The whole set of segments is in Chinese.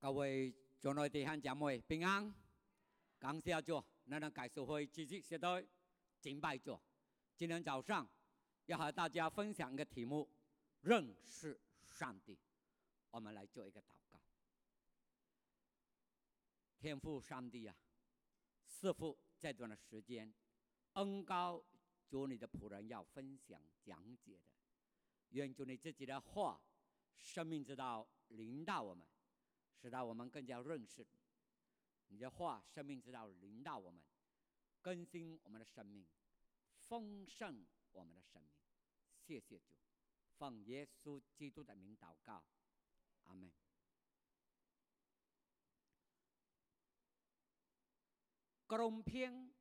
各位众内弟兄姐妹平安，感谢主，咱能介绍会继续写到敬拜主。今天早上要和大家分享一个题目：认识上帝。我们来做一个祷告。天父上帝啊，师傅这段的时间，恩高主你的仆人要分享讲解的，愿主你自己的话，生命之道领导我们。使到我们更加认识你，的话，生命之道领导我们，更新我们的生命，丰盛我们的生命。谢谢主，奉耶稣基督的名祷告，阿门。各种篇、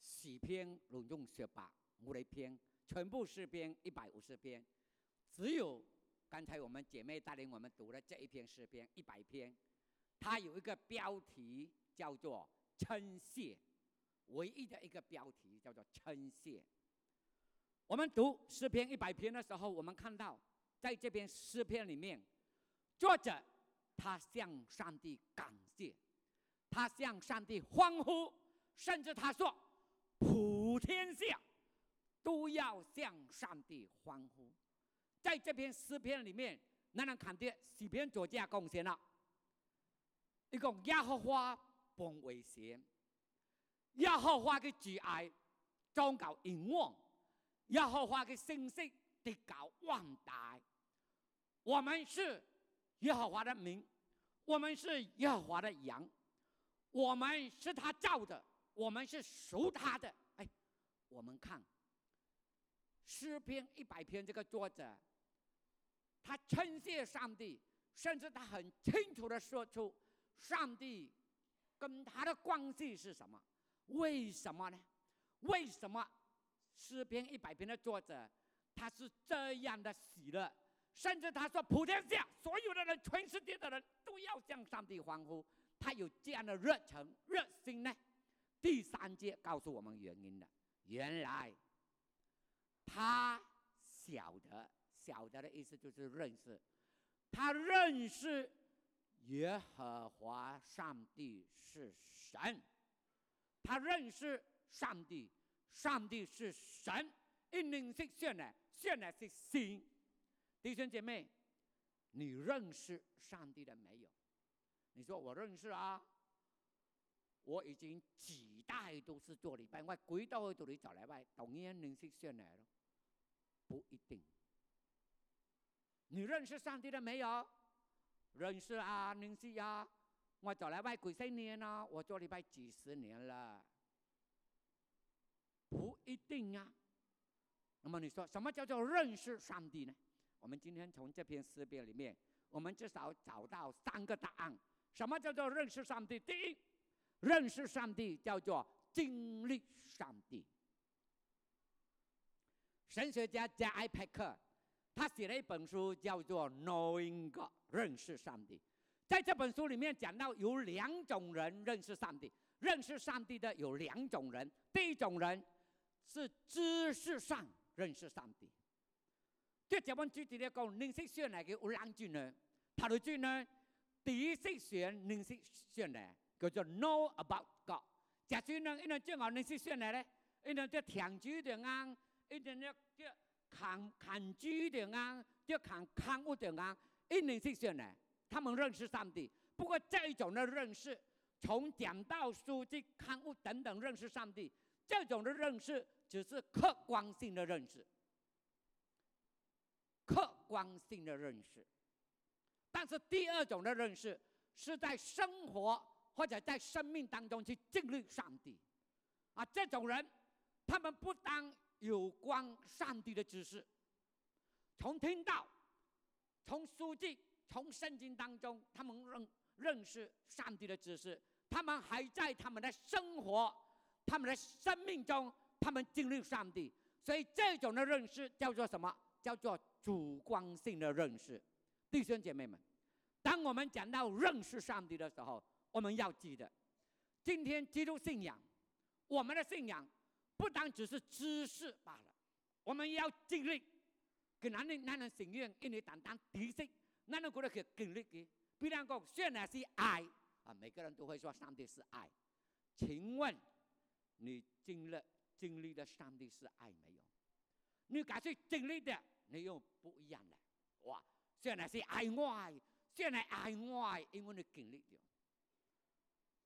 喜篇、隆重学霸、五雷篇，全部诗篇一百五十篇，只有。刚才我们姐妹带领我们读了这一篇诗篇一百篇，它有一个标题叫做称谢，唯一的一个标题叫做称谢。我们读诗篇一百篇的时候，我们看到在这篇诗篇里面，作者他向上帝感谢，他向上帝欢呼，甚至他说普天下都要向上帝欢呼。在这篇诗篇里面，那人看见诗篇作家贡献了，一个耶和华本为贤，耶和华的挚爱终到永往，耶和华的信息地高万代。我们是耶和华的民，我们是耶和华的羊，我们是他造的，我们是属他的。哎，我们看诗篇一百篇这个作者。他称谢上帝，甚至他很清楚的说出上帝跟他的关系是什么？为什么呢？为什么诗篇一百篇的作者他是这样的喜乐？甚至他说普天下所有的人，全世界的人都要向上帝欢呼。他有这样的热忱、热心呢？第三节告诉我们原因的，原来他晓得。晓得的意思就是认识，他认识耶和华上帝是神，他认识上帝，上帝是神，一灵是现来，现来是心。弟兄姐妹，你认识上帝了没有？你说我认识啊，我已经几代都是做礼拜，我几代都你做礼拜，同样灵是现来了，不一定。你认识上帝了没有？认识啊，认识呀！我做礼拜几十年了，我做礼拜几十年了，不一定啊。那么你说什么叫做认识上帝呢？我们今天从这篇诗篇里面，我们至少找到三个答案。什么叫做认识上帝？第一，认识上帝叫做经历上帝。神学家加埃派克。他写了一本书，叫做《Knowing God》，认识上帝。在这本书里面讲到，有两种人认识上帝。认识上帝的有两种人，第一种人是知识上认识上帝。这这本具体的讲，认识选来的有两种人。他的句呢，第一识选认识选来，叫做 Know about God。假设呢，一人正好认识选来呢，一人就听主的啊，一人要叫。看看主的啊，就看看物的啊，一定是选的。他们认识上帝，不过这一种的认识，从讲道书籍刊物等等认识上帝，这种的认识只是客观性的认识，客观性的认识。但是第二种的认识，是在生活或者在生命当中去经历上帝。啊，这种人，他们不当。有关上帝的知识，从听到，从书籍，从圣经当中，他们认认识上帝的知识，他们还在他们的生活、他们的生命中，他们经历上帝。所以这种的认识叫做什么？叫做主观性的认识。弟兄姐妹们，当我们讲到认识上帝的时候，我们要记得，今天基督信仰，我们的信仰。不单只是知识罢了，我们要经历。给男人男人心愿，因为单单知识，男人过得去经历的，比方讲，虽然是爱啊，每个人都会说上帝是爱。请问你经历经历的上帝是爱没有？你感觉经历的你又不一样了。哇，虽然是爱我，虽然爱我，因为你经历的。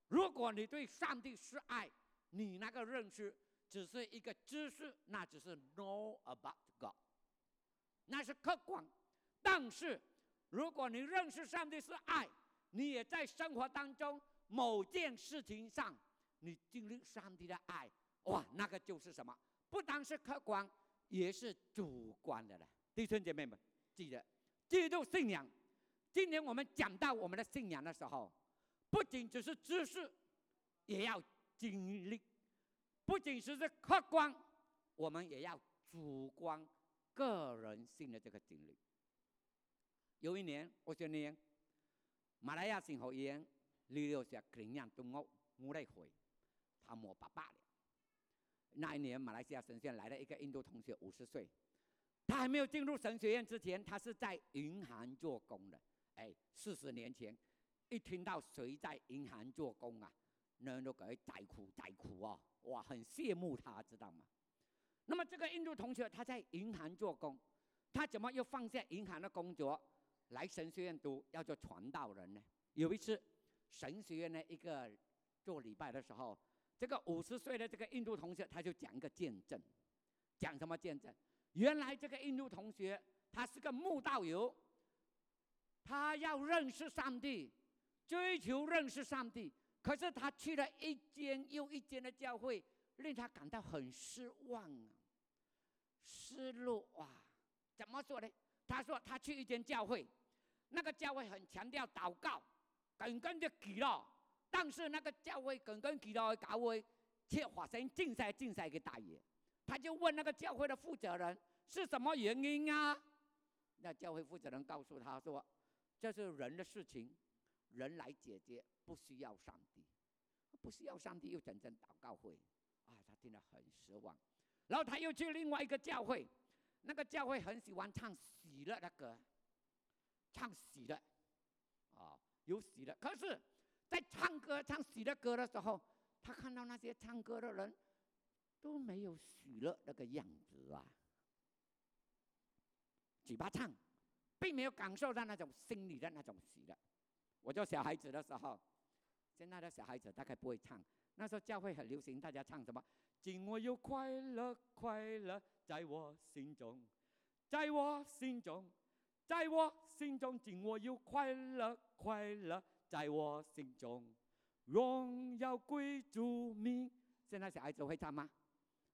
如果你对上帝是爱，你那个认识只是一个知识，那只是 know about God，那是客观。但是如果你认识上帝是爱，你也在生活当中某件事情上，你经历上帝的爱，哇，那个就是什么？不单是客观，也是主观的了。弟兄姐妹们，记得基督信仰。今天我们讲到我们的信仰的时候。不仅只是知识，也要经历；不仅只是客观，我们也要主观、个人性的这个经历。有一年，我今年马来亚新学院六六下领养动物，我来回，他我爸爸了。那一年，马来西亚神学院来了一个印度同学，五十岁，他还没有进入神学院之前，他是在银行做工的。哎，四十年前。一听到谁在银行做工啊，人都给宰苦宰苦哦，哇，很羡慕他，知道吗？那么这个印度同学他在银行做工，他怎么又放下银行的工作来神学院读，要做传道人呢？有一次神学院的一个做礼拜的时候，这个五十岁的这个印度同学他就讲一个见证，讲什么见证？原来这个印度同学他是个慕道友，他要认识上帝。追求认识上帝，可是他去了一间又一间的教会，令他感到很失望啊，失落啊！怎么说呢？他说他去一间教会，那个教会很强调祷告，耿耿的祈祷，但是那个教会耿耿祈祷的教会却发生竞赛竞赛的大爷，他就问那个教会的负责人是什么原因啊？那教会负责人告诉他说，这是人的事情。人来解决，不需要上帝，不需要上帝又整整祷告会，啊，他听了很失望。然后他又去另外一个教会，那个教会很喜欢唱喜乐的歌，唱喜乐，啊，有喜乐。可是，在唱歌唱喜乐歌的时候，他看到那些唱歌的人都没有喜乐那个样子啊，嘴巴唱，并没有感受到那种心里的那种喜乐。我做小孩子的时候，现在的小孩子大概不会唱。那时候教会很流行，大家唱什么？今我有快乐，快乐在我心中，在我心中，在我心中，今我有快乐，快乐在我心中，荣耀归主名。现在小孩子会唱吗？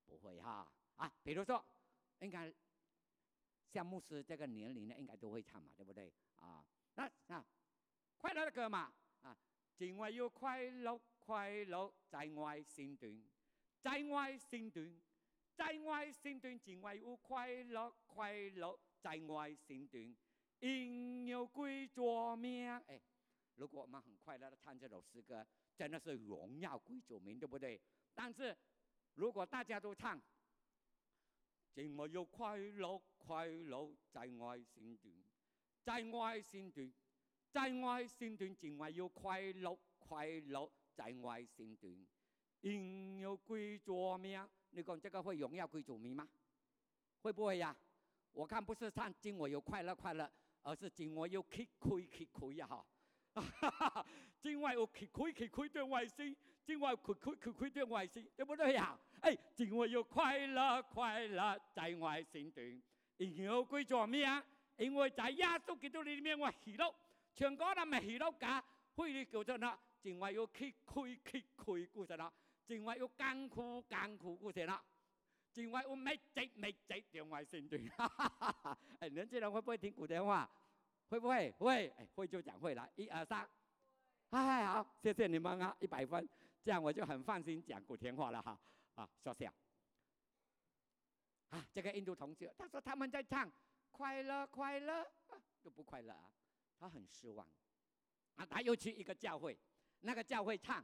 不会哈啊！比如说，应该像牧师这个年龄的，应该都会唱嘛，对不对啊？那那。快乐的歌嘛，啊！今晚有快乐，快乐在我心中，在我心中，在我心中，今晚有快乐，快乐在我心中，应有归主名。哎，如果我们很快乐的唱这首诗歌，真的是荣耀归主名，对不对？但是如果大家都唱，今晚有快乐，快乐在我心中，在我心中。在外心中，尽外有快乐，快乐在外心中，应有归主名。你讲这个会荣耀归主名吗？会不会呀？我看不是唱今我有快乐快乐，而是今我有吃亏吃亏呀！哈，今外有吃亏吃亏的外心，今外吃亏吃亏的外心，对不对呀？哎，今我有快乐快乐在外心中，应有归主名，因为在耶稣基督里面我喜乐。全国人咪喜乐家，会的叫做那，另外要吃亏吃亏，故事啦，另外要艰苦艰苦，故事啦，另外要没值没值，另外先对。哎，年轻人会不会听古典话？会不会？会，哎，会就讲会了。一二三，哎，好，谢谢你们啊，一百分，这样我就很放心讲古典话了哈。啊，笑笑。啊，这个印度同学，他说他们在唱快乐快乐，都不快乐啊。他很失望，啊，他又去一个教会，那个教会唱，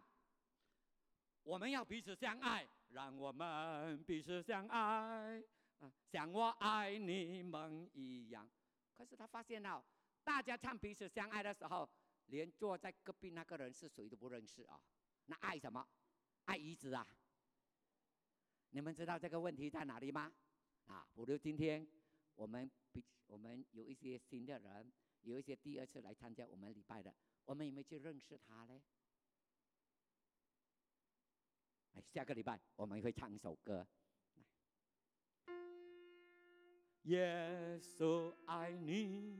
我们要彼此相爱，让我们彼此相爱，啊，像我爱你们一样。可是他发现到，大家唱彼此相爱的时候，连坐在隔壁那个人是谁都不认识啊？那爱什么？爱椅子啊？你们知道这个问题在哪里吗？啊，比如今天我们比我们有一些新的人，有一些第二次来参加我们礼拜的，我们有没有去认识他嘞？哎，下个礼拜我们会唱一首歌。耶稣爱你，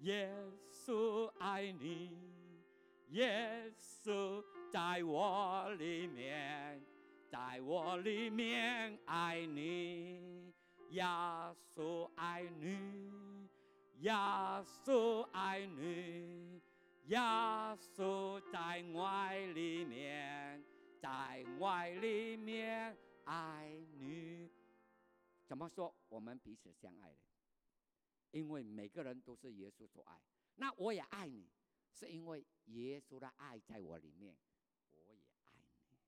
耶稣爱你，耶稣在我里面，在我里面爱你，耶稣爱你，耶稣爱你，耶稣在爱里面，在爱里面爱你。怎么说我们彼此相爱的？因为每个人都是耶稣所爱。那我也爱你，是因为耶稣的爱在我里面，我也爱你。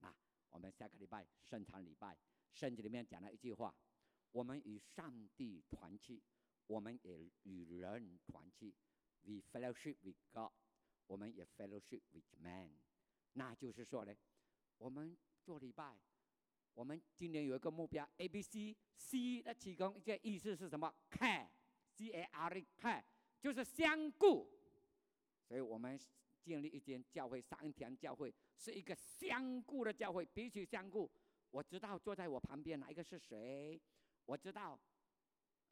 那我们下个礼拜圣餐礼拜，圣经里面讲了一句话：我们与上帝团契，我们也与人团契。We fellowship with God，我们也 fellowship with man。那就是说呢，我们做礼拜。我们今年有一个目标，A、B、C、C 的提供，这意思是什么？Care，C A R E，Care 就是相顾。所以我们建立一间教会，三田教会是一个相顾的教会，彼此相顾。我知道坐在我旁边哪一个是谁，我知道，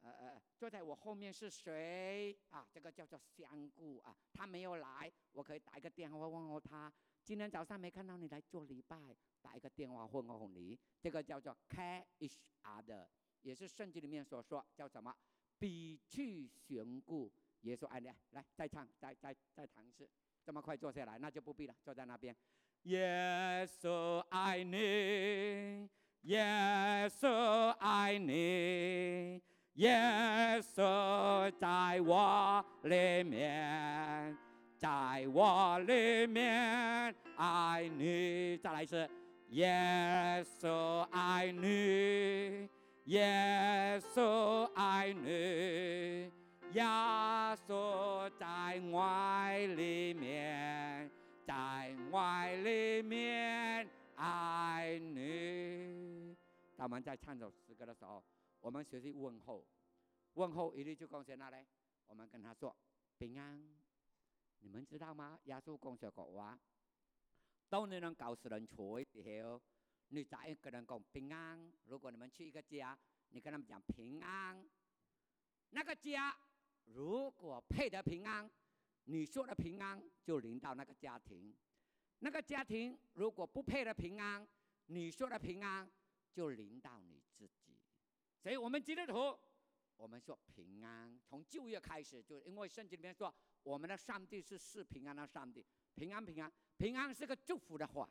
呃呃，坐在我后面是谁啊？这个叫做相顾啊。他没有来，我可以打一个电话问候他。今天早上没看到你来做礼拜。打一个电话问候你，这个叫做 care each other，也是圣经里面所说叫什么？彼此相顾。耶稣爱你，来再唱，再再再弹一次。这么快坐下来，那就不必了，坐在那边。耶稣爱你，耶稣爱你，耶稣在我里面，在我里面爱你。再来一次。耶稣爱你，耶稣爱你，耶稣在爱里面，在爱里面爱你。当我们在唱这首诗歌的时候，我们学习问候，问候一律就贡献哪嘞？我们跟他说平安。你们知道吗？耶稣讲说过话。当你能告诉人错的时候，你再跟人讲平安。如果你们去一个家，你跟他们讲平安，那个家如果配得平安，你说的平安就临到那个家庭；那个家庭如果不配得平安，你说的平安就临到你自己。所以我们基督徒，我们说平安，从旧约开始，就因为圣经里面说，我们的上帝是是平安的上帝，平安平安。平安是个祝福的话，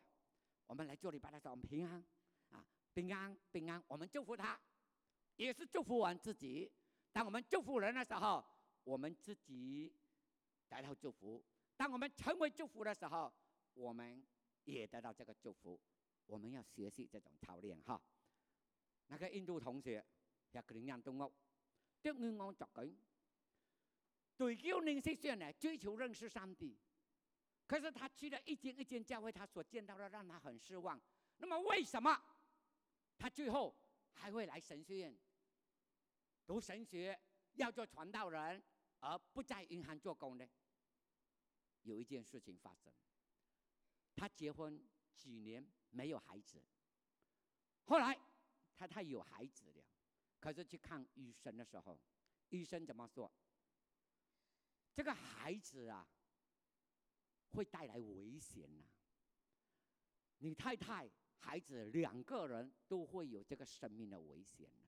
我们来这里拜的时候，我们平安啊，平安平安，我们祝福他，也是祝福完自己。当我们祝福人的时候，我们自己得到祝福；当我们成为祝福的时候，我们也得到这个祝福。我们要学习这种操练哈。那个印度同学也可能让动物，对我们作緊，追求认识上呢，追求认识上帝。可是他去了一间一间教会，他所见到的让他很失望。那么为什么他最后还会来神学院读神学，要做传道人，而不在银行做工呢？有一件事情发生，他结婚几年没有孩子，后来他他有孩子了，可是去看医生的时候，医生怎么说？这个孩子啊。会带来危险呐！你太太、孩子两个人都会有这个生命的危险呐！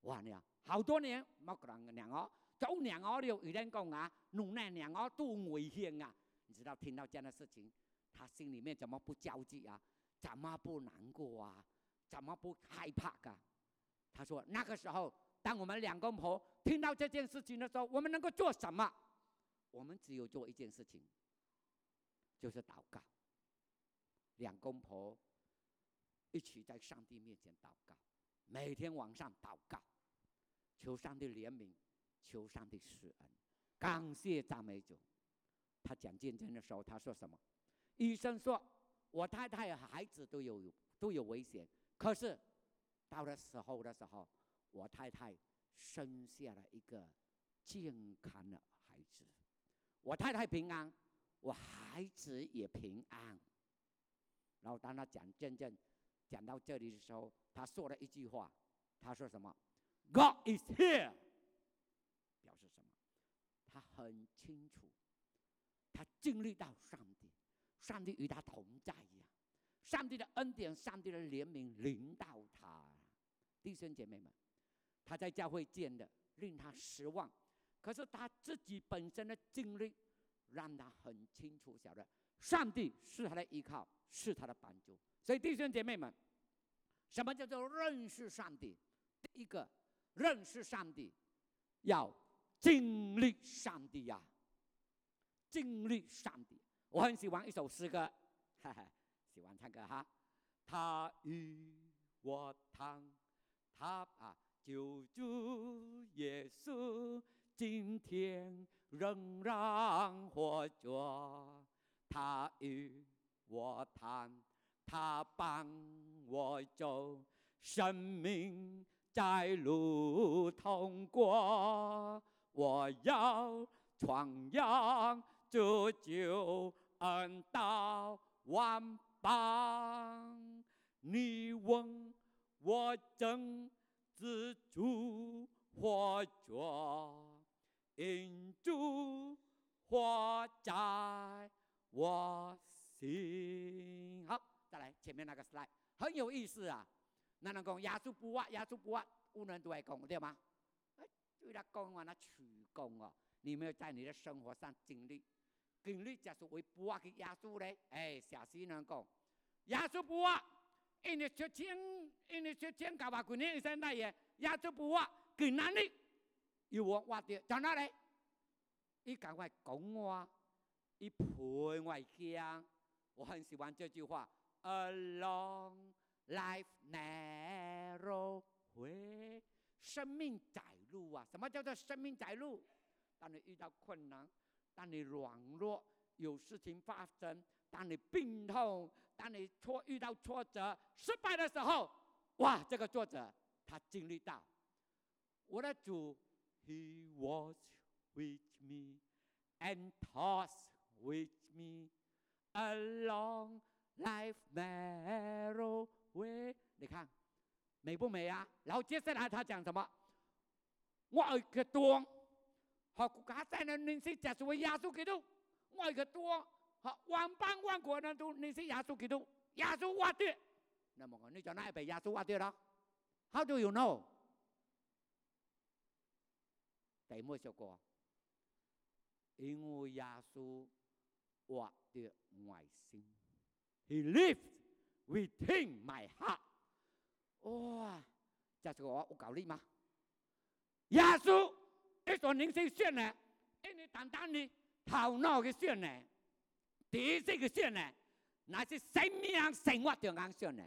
哇，你，好多年冇可能两哦，做两哦了，有人讲啊，弄那两哦都危险啊！你知道听到这样的事情，他心里面怎么不焦急啊？怎么不难过啊？怎么不害怕啊？他说那个时候，当我们两公婆听到这件事情的时候，我们能够做什么？我们只有做一件事情。就是祷告，两公婆一起在上帝面前祷告，每天晚上祷告，求上帝怜悯，求上帝施恩，感谢赞美主。他讲见证的时候，他说什么？医生说我太太和孩子都有都有危险，可是到了时候的时候，我太太生下了一个健康的孩子，我太太平安，我孩子也平安。然后当他讲见证讲到这里的时候，他说了一句话，他说什么？God is here，表示什么？他很清楚，他经历到上帝，上帝与他同在呀，上帝的恩典、上帝的怜悯临到他。弟兄姐妹们，他在教会见的令他失望，可是他自己本身的经历让他很清楚晓得，上帝是他的依靠，是他的帮助。所以弟兄姐妹们，什么叫做认识上帝？第一个，认识上帝要经历上帝呀，经历上帝。我很喜欢一首诗歌，哈哈，喜欢唱歌哈。他与我谈。他啊，救主耶稣今天仍然活着。他与我谈，他帮我走，生命在路通过。我要传扬这救恩到万邦。你问？我正自主活着，因主活在我心。好，再来前面那个 slide 很有意思啊。那能讲耶稣不挖，耶稣不挖，无人都爱讲，对吗？哎，为了讲完那取功哦，你没有在你的生活上经历，经历就是为不挖给耶稣嘞。哎，小心人讲，耶稣不挖。因为出钱，因为出钱搞把过年生那嘢，也做不挖，更难的，要我挖的，在哪里？伊赶快讲我，伊陪我讲，我很喜欢这句话：A long life narrow way，生命窄路啊！什么叫做生命窄路？当你遇到困难，当你软弱，有事情发生，当你病痛。当你挫遇到挫折、失败的时候，哇！这个作者他经历到，我的主，He was with me and taught with me along life narrow way。你看美不美啊？然后接下来他讲什么？我爱个多，好，家在那认识就是为耶稣基督，我爱个多。好，万邦万国人都那些耶稣基督，耶稣挖掉，那么你叫哪被耶稣挖掉了？How do you know？第冇说过，因为耶稣挖掉外心，He lived within my heart。哇，这是我我搞你吗？耶稣一说您是信呢，因为单单的头脑嘅信呢。第这个线呢，乃是生命生活的安线呢。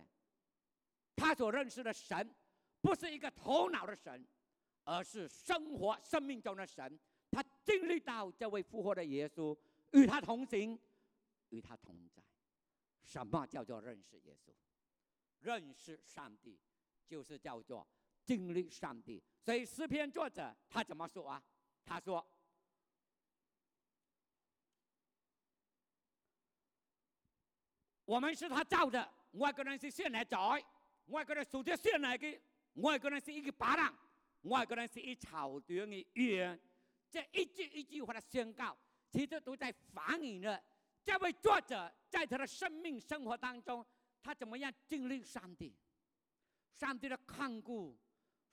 他所认识的神，不是一个头脑的神，而是生活生命中的神。他经历到这位复活的耶稣与他同行，与他同在。什么叫做认识耶稣？认识上帝，就是叫做经历上帝。所以诗篇作者他怎么说啊？他说。我们是他造的，外国人是先来造，外国人首先先来的，外国人是一个巴掌，外国人是一草原的语这一句一句话的宣告，其实都在反映了这位作者在他的生命生活当中，他怎么样经历上帝，上帝的看顾，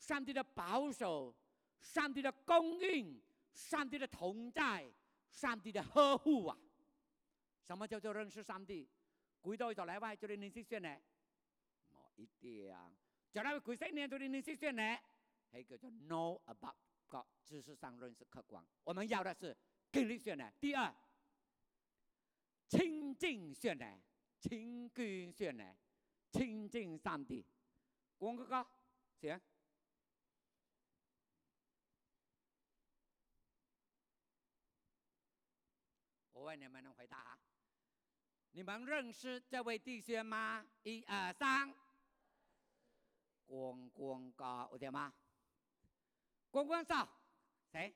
上帝的保守，上帝的供应，上帝的同在，上帝的呵护啊！什么叫做认识上帝？几多就嚟話做你認識先呢？冇一定，就嚟幾十年做你認識先呢？係叫做 know about God，知識上認識客觀。我們要的是經歷先呢。第二，親近先呢，親近先呢，親近上帝。廣哥哥，行。问你们能回答啊？你们认识这位弟兄吗？一二三，光光高，我点吗？光光少，谁？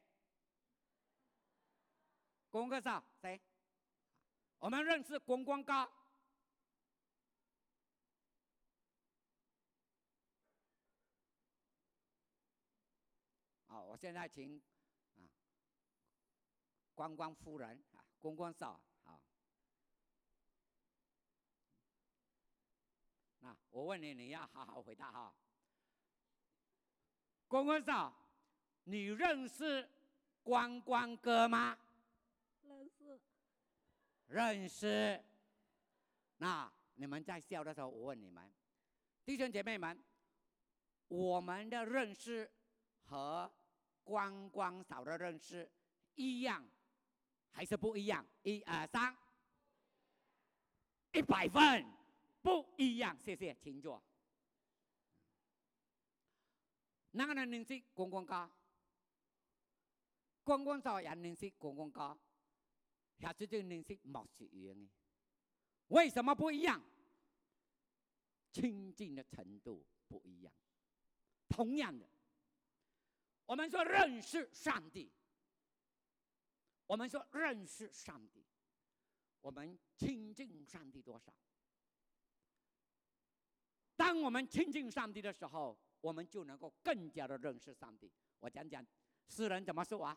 光光少，谁？我们认识光光高。好，我现在请啊，光光夫人啊，光光嫂。那我问你，你要好好回答哈。光光嫂，你认识光光哥吗？认识。认识。那你们在笑的时候，我问你们，弟兄姐妹们，我们的认识和光光嫂的认识一样还是不一样？一二三，一百分。不一样，谢谢，请坐。哪个人认识公公高？公公早人认识公公高，下次就认识莫学员的。为什么不一样？亲近的程度不一样。同样的，我们说认识上帝，我们说认识上帝，我们亲近上帝多少？当我们亲近上帝的时候，我们就能够更加的认识上帝。我讲讲诗人怎么说啊？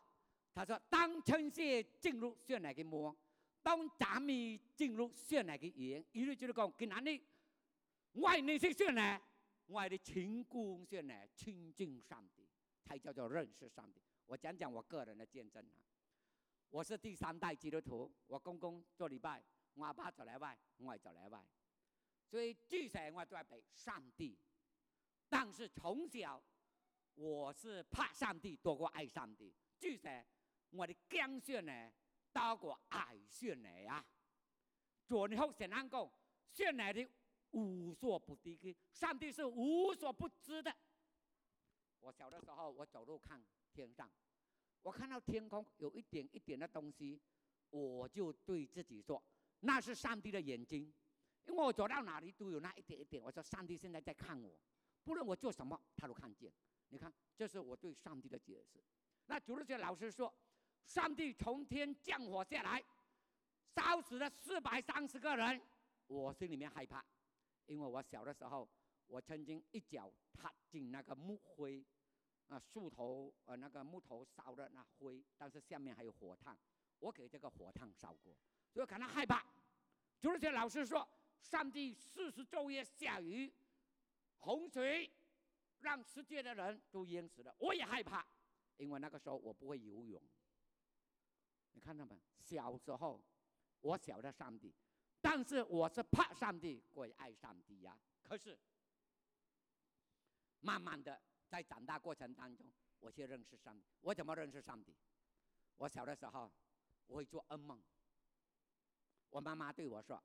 他说：“当称谢进入血奶的摸，当赞美进入血奶的言，一律就是讲，跟哪里外内是血奶，外的情故血奶亲近上帝，才叫做认识上帝。我讲讲我个人的见证啊，我是第三代基督徒，我公公做礼拜，我阿爸做礼拜，我做礼拜。所以，至少我都要背上帝。但是从小，我是怕上帝多过爱上帝。至少我的感受呢，多过爱上帝啊。做你后神安讲，上帝的无所不知的，上帝是无所不知的。我小的时候，我走路看天上，我看到天空有一点一点的东西，我就对自己说，那是上帝的眼睛。因为我走到哪里都有那一点一点，我说上帝现在在看我，不论我做什么，他都看见。你看，这是我对上帝的解释。那主日学老师说，上帝从天降火下来，烧死了四百三十个人，我心里面害怕，因为我小的时候，我曾经一脚踏进那个木灰，啊树头呃那个木头烧的那灰，但是下面还有火炭，我给这个火炭烧过，所以感到害怕。主日学老师说。上帝四十昼夜下雨，洪水让世界的人都淹死了。我也害怕，因为那个时候我不会游泳。你看到没？小时候我晓得上帝，但是我是怕上帝，过爱上帝呀。可是慢慢的在长大过程当中，我去认识上帝。我怎么认识上帝？我小的时候我会做噩梦，我妈妈对我说。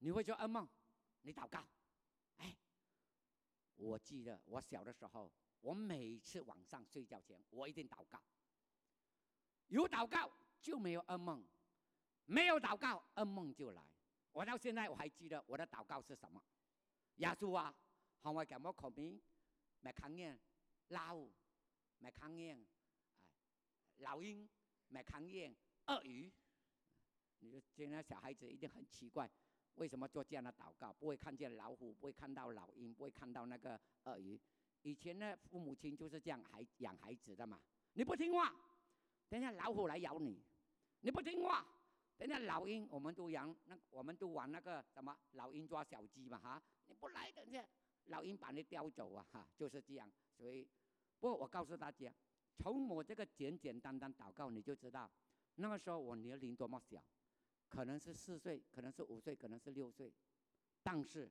你会做噩梦，你祷告，哎，我记得我小的时候，我每次晚上睡觉前，我一定祷告。有祷告就没有噩梦，没有祷告噩梦就来。我到现在我还记得我的祷告是什么：耶稣啊，向我讲我口名，没看见老虎，没看见哎老鹰，没看见鳄鱼。你说现在小孩子一定很奇怪。为什么做这样的祷告？不会看见老虎，不会看到老鹰，不会看到那个鳄鱼。以前呢，父母亲就是这样孩养孩子的嘛。你不听话，等下老虎来咬你；你不听话，等下老鹰，我们都养那，我们都玩那个什么老鹰抓小鸡嘛哈。你不来，等下老鹰把你叼走啊哈，就是这样。所以，不过我告诉大家，从我这个简简单单祷告，你就知道那个时候我年龄多么小。可能是四岁，可能是五岁，可能是六岁，但是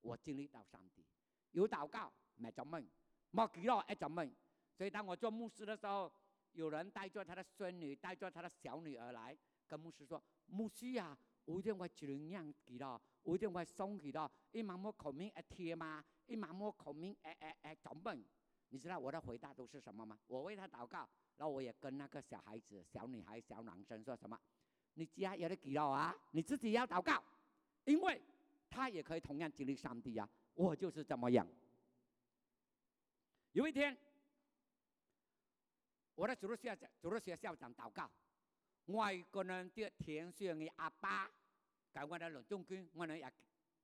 我经历到上帝有祷告，没做梦，没祈祷，一做梦。所以当我做牧师的时候，有人带着他的孙女，带着他的小女儿来，跟牧师说：“牧师啊，我一定会怎样祈祷？我一定会送祈祷。一盲目口名一贴嘛？一盲目口名哎哎哎做梦？你知道我的回答都是什么吗？我为他祷告，然后我也跟那个小孩子、小女孩、小男生说什么？你家有的祈祷啊，你自己要祷告，因为他也可以同样经历上帝呀。我就是这么样。有一天，我的主日学校主日学校长祷告，外国人的天选的阿爸，跟我的龙中军，我呢也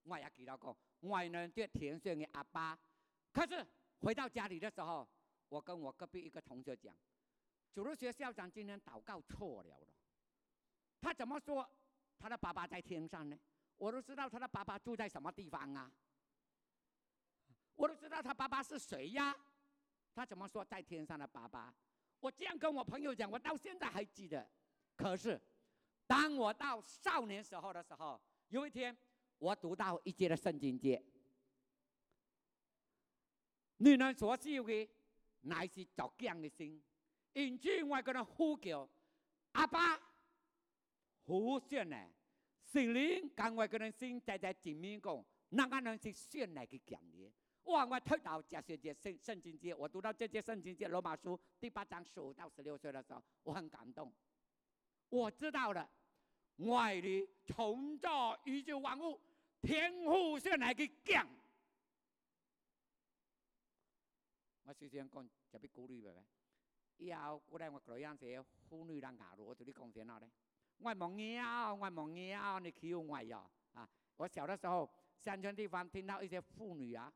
我也祈祷过，外人的天选的阿爸。可是回到家里的时候，我跟我隔壁一个同学讲，主日学校长今天祷告错了。他怎么说他的爸爸在天上呢？我都知道他的爸爸住在什么地方啊？我都知道他爸爸是谁呀？他怎么说在天上的爸爸？我这样跟我朋友讲，我到现在还记得。可是，当我到少年时候的时候，有一天我读到一节的圣经节，女人所需的乃是作匠的心，因此我跟他呼叫阿爸。好选呢，圣灵跟我个人心在在前面讲，那个人是选来的讲的。哇！我推到假设节圣圣经节，我读到这节圣经节罗马书第八章十五到十六岁的时候，我很感动。我知道了，外里创造宇宙万物，天父选来的讲。我首先讲就别鼓励呗，以后过来我这样些妇女人假如我对你讲些哪呢？外蒙妖，我蒙妖，你欺负我呀！啊，我小的时候，乡村地方听到一些妇女啊，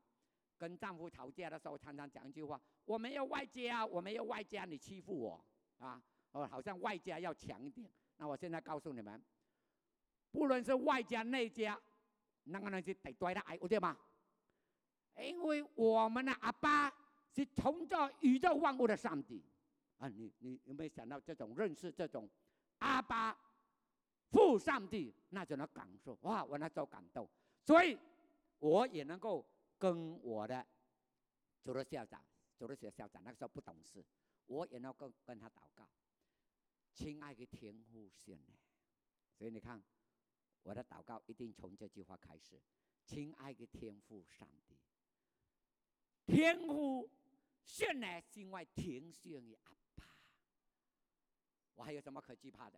跟丈夫吵架的时候，常常讲一句话：我没有外家，我没有外家，你欺负我啊！哦，好像外家要强一点。那我现在告诉你们，不论是外家内家，那个人是得对的爱，对吗？因为我们的阿爸是创造宇宙万物的上帝啊！你你有没有想到这种认识这种阿爸？父上帝那种的感受，哇！我那种感动，所以我也能够跟我的主的校长、主的学校长，那个时候不懂事，我也能够跟他祷告，亲爱的天父神呢。所以你看，我的祷告一定从这句话开始：亲爱的天父上帝，天父神呢，是我天上的阿爸，我还有什么可惧怕的？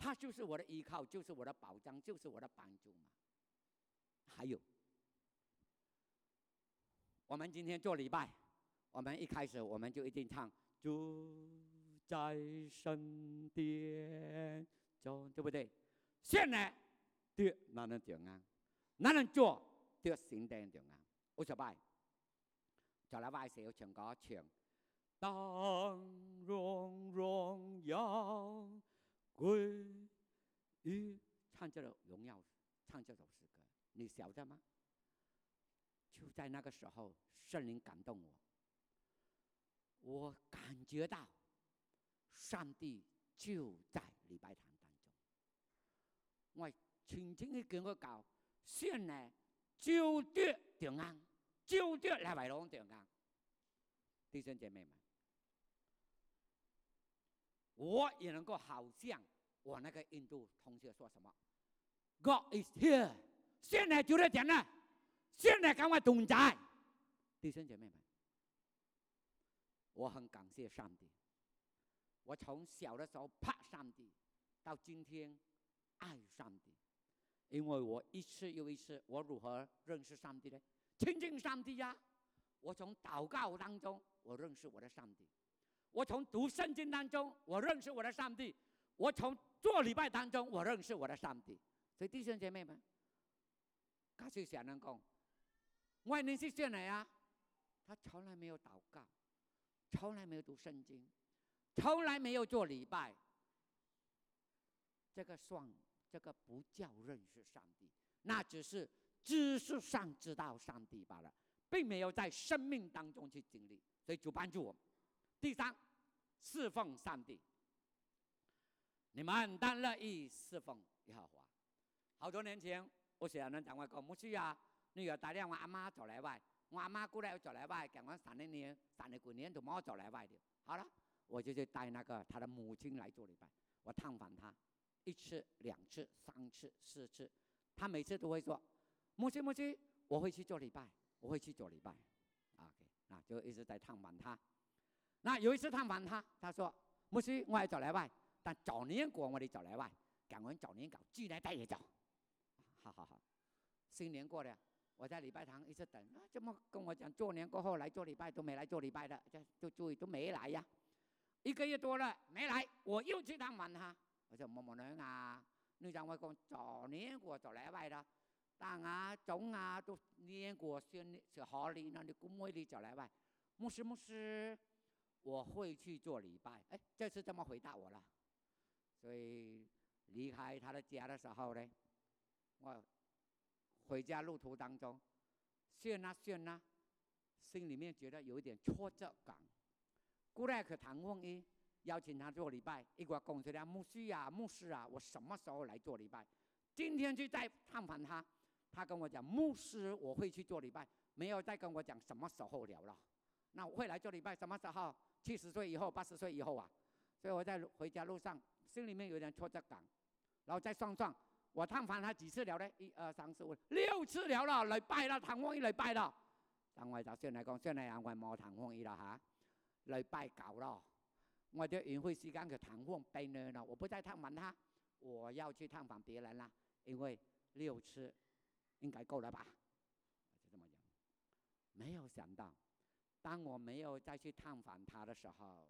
他就是我的依靠，就是我的保障，就是我的帮助嘛。还有，我们今天做礼拜，我们一开始我们就一定唱“住在神殿中”，对不对？现在对，哪能这样？哪能做对神殿中啊？我说拜，再来拜时要唱歌唱，当荣荣耀。归于唱这首荣耀，唱这首诗歌，你晓得吗？就在那个时候，圣灵感动我，我感觉到上帝就在礼拜堂当中。我轻轻的跟我讲，现在就得平安，就得来拜龙平安，弟兄姐妹们。我也能够好像我那个印度同学说什么，God is here，现在就在讲了，现在赶快同在，弟兄姐妹们，我很感谢上帝。我从小的时候怕上帝，到今天爱上帝，因为我一次又一次，我如何认识上帝呢？亲近上帝呀！我从祷告当中，我认识我的上帝。我从读圣经当中，我认识我的上帝；我从做礼拜当中，我认识我的上帝。所以弟兄姐妹们，他就想能讲，外人是谁来啊？他从来没有祷告，从来没有读圣经，从来没有做礼拜。这个算，这个不叫认识上帝，那只是知识上知道上帝罢了，并没有在生命当中去经历。所以主帮助我。第三，侍奉上帝。你们当乐意侍奉耶和华。好多年前，我想人讲我讲，牧师啊，你要带领我阿妈走来外，我阿妈过来要走来外，讲我三年年、三年过年都冇走来外的。好了，我就去带那个他的母亲来做礼拜。我探访他一次、两次、三次、四次，他每次都会说：“牧师，牧师，我会去做礼拜，我会去做礼拜。”OK，那就一直在探访他。那有一次探访他，他说：“牧师，我要走来拜，但早年过我哋就嚟喂，感恩早年搞，聚来带也走。好好好，新年过了，我在礼拜堂一直等，啊，怎么跟我讲过年过后来做礼拜都没来做礼拜的，就就注意都没来呀。一个月多了没来，我又去探访他，我说某某人啊，你讲我讲早年过就嚟拜啦，但啊总啊都年过新是好年那，你估摸你就嚟拜，牧师牧师。我会去做礼拜，哎，这次这么回答我了。所以离开他的家的时候呢，我回家路途当中，炫呐炫呐，心里面觉得有一点挫折感。过来可唐凤一邀请他做礼拜，一个公司的牧师啊，牧师啊，我什么时候来做礼拜？今天去再探访他，他跟我讲，牧师我会去做礼拜，没有再跟我讲什么时候了了。那我会来做礼拜，什么时候？七十岁以后，八十岁以后啊，所以我在回家路上心里面有点挫折感，然后再算算，我探访他几次了呢？一二三四五六次了了，礼拜啦，探访一礼拜啦。但我就算嚟讲，算嚟讲我冇探访伊了哈，礼拜搞咯。我的宴会时间佢探访别人了，我不再探访他，我要去探访别人啦，因为六次应该够了吧？就这么讲，没有想到。当我没有再去探访他的时候，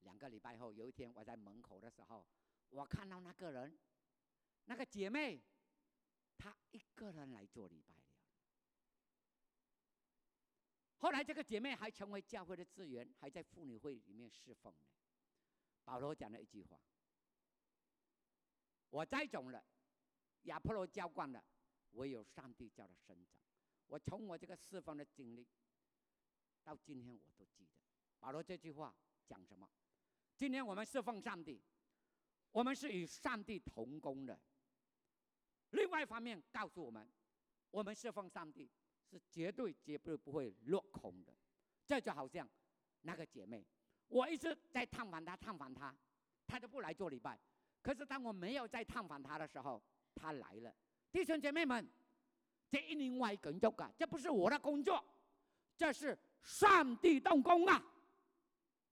两个礼拜后，有一天我在门口的时候，我看到那个人，那个姐妹，她一个人来做礼拜了。后来这个姐妹还成为教会的资源，还在妇女会里面侍奉呢。保罗讲了一句话：“我栽种了，亚波罗浇灌了，唯有上帝叫他生长。”我从我这个释放的经历，到今天我都记得。保罗这句话讲什么？今天我们侍奉上帝，我们是与上帝同工的。另外一方面告诉我们，我们侍奉上帝是绝对绝对不会落空的。这就好像那个姐妹，我一直在探访她，探访她，她都不来做礼拜。可是当我没有在探访她的时候，她来了。弟兄姐妹们。这另外工作啊，这不是我的工作，这是上帝动工啊！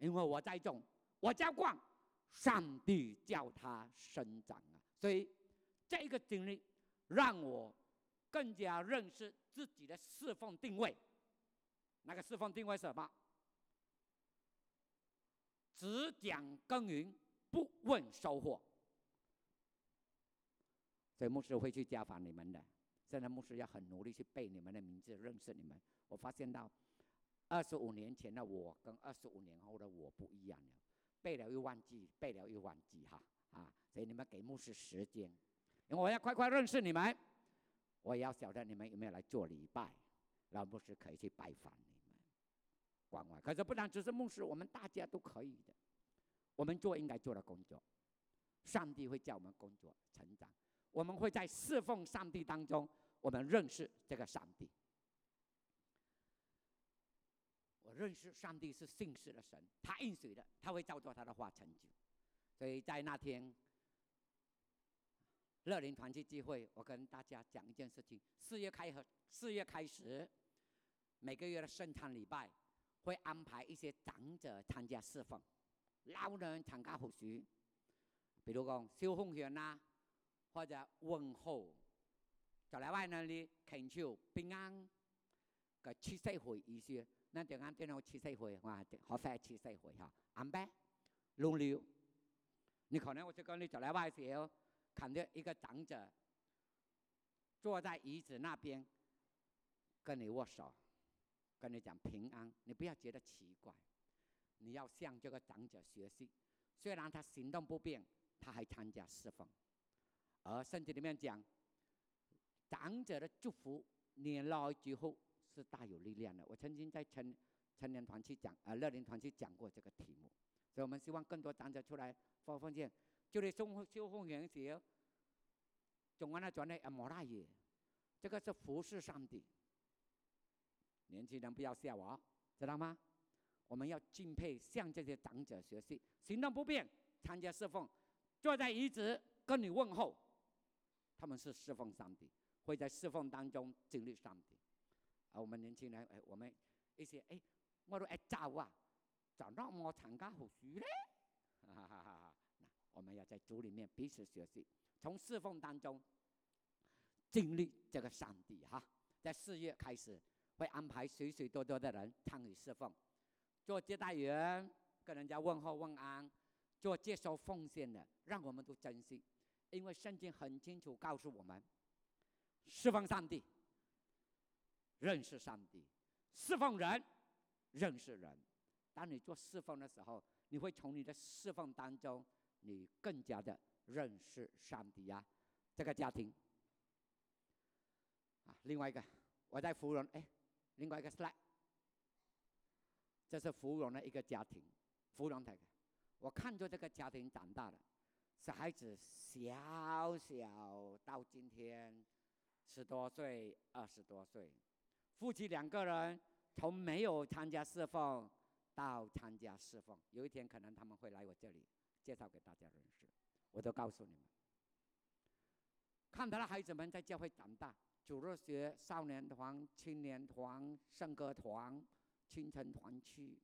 因为我在种，我浇灌，上帝叫它生长啊！所以这个经历让我更加认识自己的侍奉定位。那个侍奉定位是什么？只讲耕耘，不问收获。所以牧师会去家访你们的。现在牧师要很努力去背你们的名字，认识你们。我发现到，二十五年前的我跟二十五年后的我不一样了，背了又忘记，背了又忘记哈啊！所以你们给牧师时间，因为我要快快认识你们，我也要晓得你们有没有来做礼拜，然后牧师可以去拜访你们，关怀。可是不然只是牧师，我们大家都可以的，我们做应该做的工作，上帝会叫我们工作成长。我们会在侍奉上帝当中，我们认识这个上帝。我认识上帝是信实的神，他应许的，他会照做他的话成就。所以在那天乐林团契聚会，我跟大家讲一件事情：四月开和四月开始，每个月的圣餐礼拜会安排一些长者参加侍奉，老人参加服侍，比如讲小凤轩呐。或者问候，就来外那里恳求平安嘅七岁会意思，那点啱点我七岁会，我好快七岁会哈，安排轮流。你可能我就跟你走来外时候，看到一个长者坐在椅子那边，跟你握手，跟你讲平安，你不要觉得奇怪，你要向这个长者学习。虽然他行动不便，他还参加侍奉。而圣经里面讲，长者的祝福年老之后是大有力量的。我曾经在成成年团去讲，呃，乐龄团去讲过这个题目。所以我们希望更多长者出来发奉献，就嚟送修奉献时，总完了转来啊，莫大爷，这个是服侍上帝。年轻人不要笑我，知道吗？我们要敬佩，向这些长者学习。行动不便，参加侍奉，坐在椅子跟你问候。他们是侍奉上帝，会在侍奉当中经历上帝。啊我们年轻人，哎，我们一些哎，我都爱走啊，找到我参加服侍咧，哈哈哈！我们要在主里面彼此学习，从侍奉当中经历这个上帝哈。在四月开始会安排许许多多的人参与侍奉，做接待员，跟人家问候问安，做接受奉献的，让我们都珍惜，因为圣经很清楚告诉我们，侍奉上帝，认识上帝，侍奉人，认识人。当你做侍奉的时候，你会从你的侍奉当中，你更加的认识上帝呀。这个家庭，啊，另外一个我在芙蓉，哎，另外一个 slide，这是芙蓉的一个家庭，芙蓉太太，我看着这个家庭长大了，小孩子小小到今天十多岁、二十多岁，夫妻两个人从没有参加侍奉。到参加侍奉，有一天可能他们会来我这里介绍给大家认识，我都告诉你们。看到了孩子们在教会长大，主日学、少年团、青年团、圣歌团、清晨团去，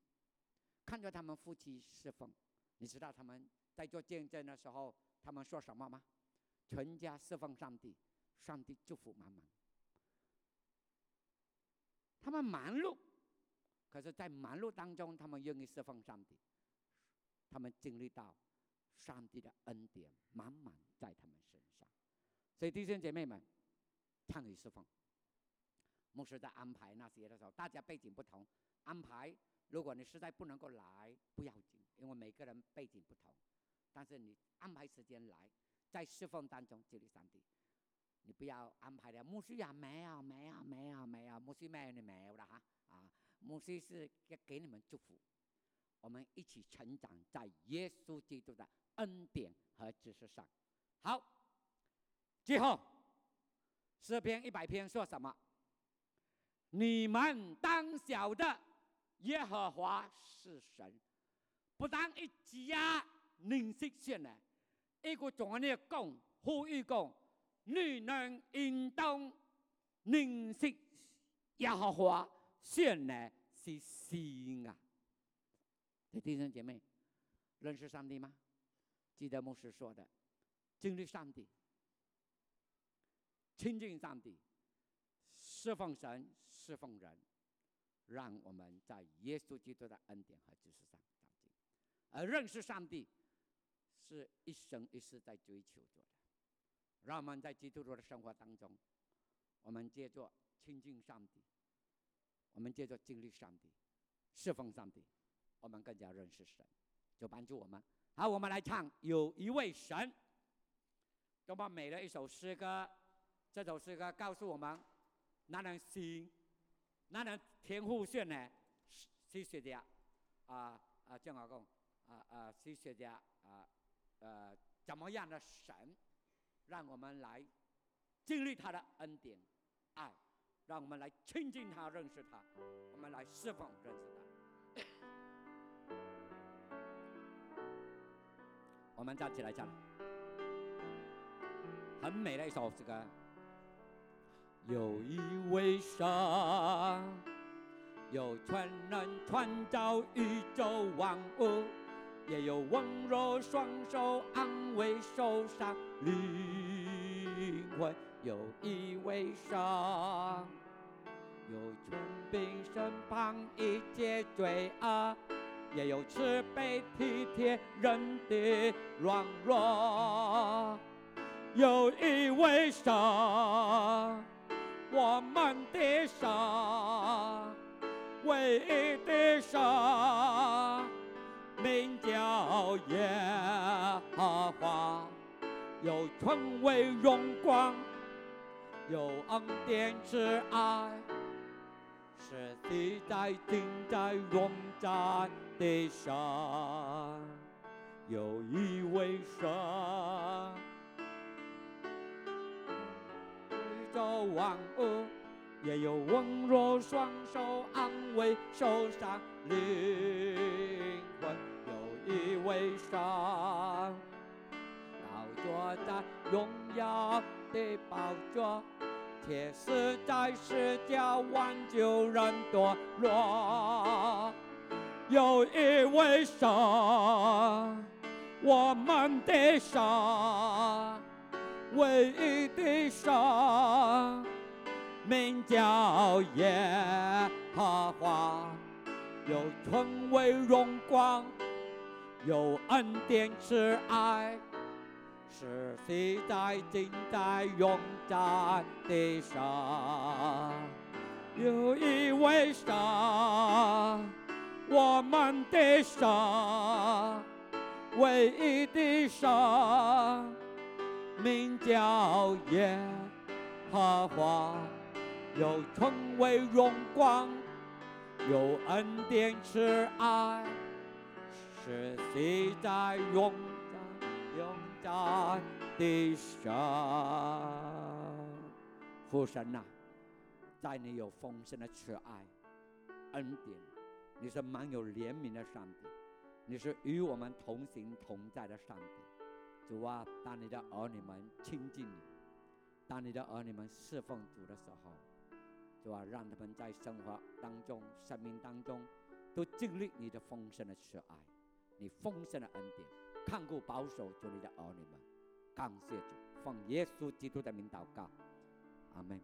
看着他们夫妻侍奉，你知道他们在做见证的时候，他们说什么吗？全家侍奉上帝，上帝祝福满满。他们忙碌。可是，在忙碌当中，他们愿意侍奉上帝，他们经历到上帝的恩典满满在他们身上。所以，弟兄姐妹们，参与侍奉，牧师在安排那些的时候，大家背景不同，安排。如果你实在不能够来，不要紧，因为每个人背景不同。但是你安排时间来，在侍奉当中经历上帝，你不要安排的牧师呀，没有，没有，没有，没有，牧师没有，你没有了哈啊。牧师是要给你们祝福，我们一起成长在耶稣基督的恩典和知识上。好，最后诗篇一百篇说什么？你们当晓得，耶和华是神，不但一家认识神呢，一个重要的共呼吁共，你能应当认识耶和华。信呢是心啊，弟兄姐妹，认识上帝吗？记得牧师说的，经历上帝，亲近上帝，侍奉神，侍奉人，让我们在耶稣基督的恩典和知识上。而认识上帝，是一生一世在追求着的。让我们在基督徒的生活当中，我们借着亲近上帝。我们接着经历上帝，侍奉上帝，我们更加认识神，就帮助我们。好，我们来唱《有一位神》，多么美的一首诗歌！这首诗歌告诉我们，哪能行，哪能天赋炫呢？是学家啊啊，郑老公啊啊，是学家啊呃，怎么样的神，让我们来经历他的恩典爱。让我们来亲近他，认识他；我们来释放，认识他。我们站起来唱，很美的一首诗歌。有一位神，有全能创造宇宙万物，也有温柔双手安慰受伤灵魂。有一位神，有权柄身旁一切罪恶，也有慈悲体贴人的软弱。有一位神，我们的神，唯一的神，名叫耶和华，有尊为荣光。有恩典之爱，是地在定在永在的神，有一位神，宇宙万物也有温柔双手安慰受伤灵魂，有一位神，宝座在荣耀的宝座。铁丝在世叫挽救人堕落，有一位神，我们的神，唯一的神，名叫耶和华，有尊为荣光，有恩典慈爱，是谁在今在永在的神？有一位神，我们的神，唯一的神，名叫耶和华，有成为荣光，有恩典慈爱，是谁在永在永在的神？父神呐、在你有丰盛的慈爱、恩典，你是满有怜悯的上帝，你是与我们同行同在的上帝。主啊，当你的儿女们亲近你，当你的儿女们侍奉主的时候，主啊，让他们在生活当中、生命当中都经历你的丰盛的慈爱，你丰盛的恩典，看顾保守主你的儿女们。感谢主，奉耶稣基督的名祷告，阿门。